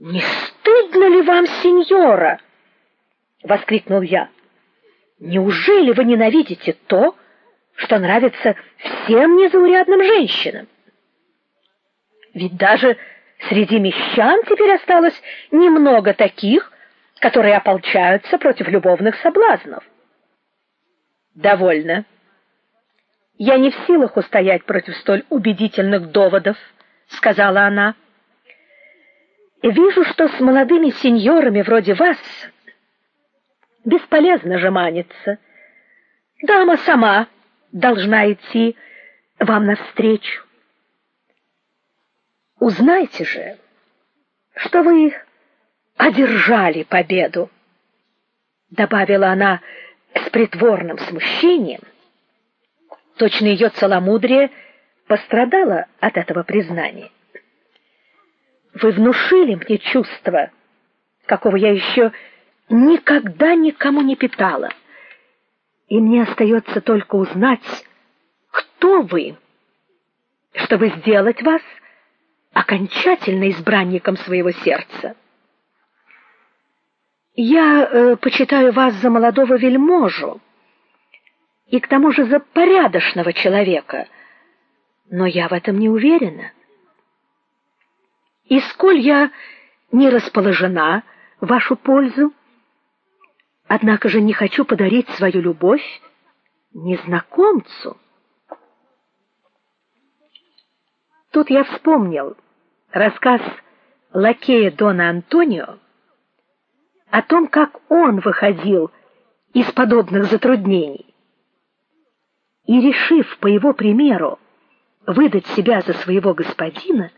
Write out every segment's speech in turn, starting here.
"Не стыдно ли вам, сеньора?" воскликнул я. "Неужели вы ненавидите то, что нравится всем незаурядным женщинам?" Ведь даже среди мещан теперь осталось немного таких, которые ополчаются против любовных соблазнов. Довольно. Я не в силах устоять против столь убедительных доводов, сказала она. Вижу, что с молодыми сеньорами вроде вас бесполезно жеманиться. Дама сама должна идти вам навстречу. Узнайте же, что вы одержали победу, добавила она с притворным смущением. Точно ее целомудрие пострадало от этого признания. Вы внушили мне чувство, какого я еще никогда никому не питала. И мне остается только узнать, кто вы, чтобы сделать вас окончательно избранником своего сердца. Я э, почитаю вас за молодого вельможу и к тому же за порядочного человека, но я в этом не уверена. И сколь я не расположена в вашу пользу, однако же не хочу подарить свою любовь незнакомцу. Тут я вспомнил рассказ лакея Дона Антонио о том, как он выходил из подобных затруднений. И решив по его примеру выдать себя за своего господина,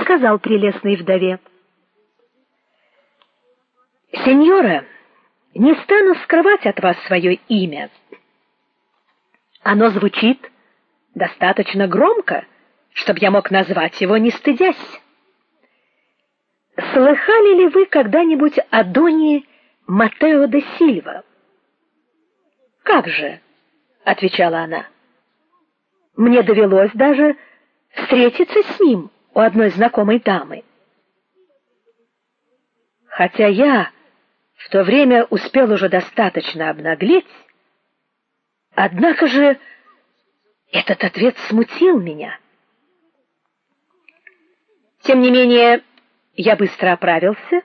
сказал прелестной вдове: "Сеньора, не стану скрывать от вас свое имя. Оно звучит достаточно громко, чтобы я мог назвать его, не стыдясь. Слыхали ли вы когда-нибудь о Доне Матео де Сильва? Как же, отвечала она. Мне довелось даже встретиться с ним у одной знакомой дамы. Хотя я в то время успел уже достаточно обнаглеть, однако же этот ответ смутил меня. Тем не менее, я быстро оправился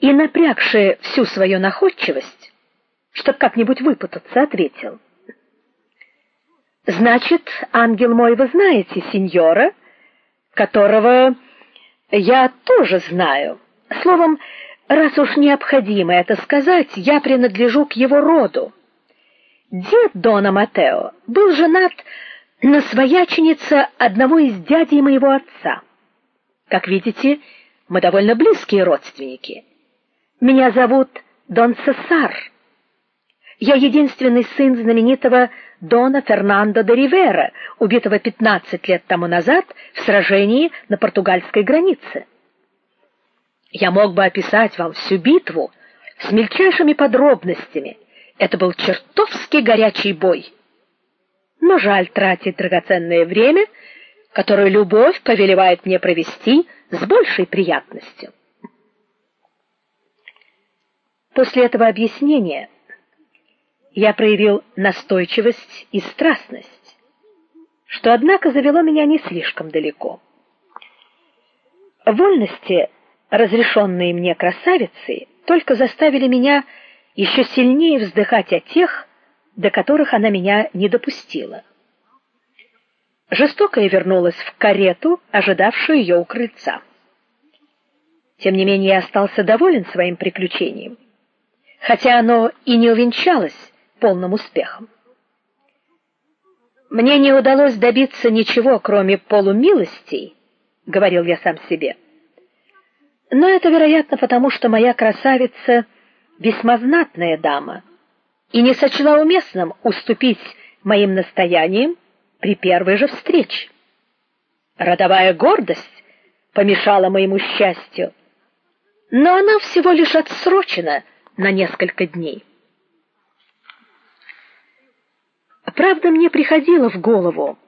и, напрягши всю свою находчивость, чтобы как-нибудь выпутаться, ответил: Значит, ангел мой, вы знаете сеньора, которого я тоже знаю. Словом, раз уж необходимо это сказать, я принадлежу к его роду. Дед Дона Матео был женат на свояченице одного из дядей моего отца. Как видите, мы довольно близкие родственники. Меня зовут Дон Сесар. Я единственный сын знаменитого Дона Фернандо де Ривера, убитого 15 лет тому назад в сражении на португальской границе. Я мог бы описать вам всю битву с мельчайшими подробностями. Это был чертовски горячий бой. Но жаль тратить драгоценное время которую любовь повелевает мне провести с большей приятностью. После этого объяснения я проявил настойчивость и страстность, что однако завело меня не слишком далеко. Вольности, разрешенные мне красавицей, только заставили меня еще сильнее вздыхать о тех, до которых она меня не допустила. Жестокая вернулась в карету, ожидавшую ее у крыльца. Тем не менее, я остался доволен своим приключением, хотя оно и не увенчалось полным успехом. Мне не удалось добиться ничего, кроме полумилостей, говорил я сам себе. Но это, вероятно, потому что моя красавица весьма знатная дама и не сочла уместным уступить моим настояниям при первой же встрече. Родовая гордость помешала моему счастью, но она всего лишь отсрочена на несколько дней. Правда, мне приходило в голову,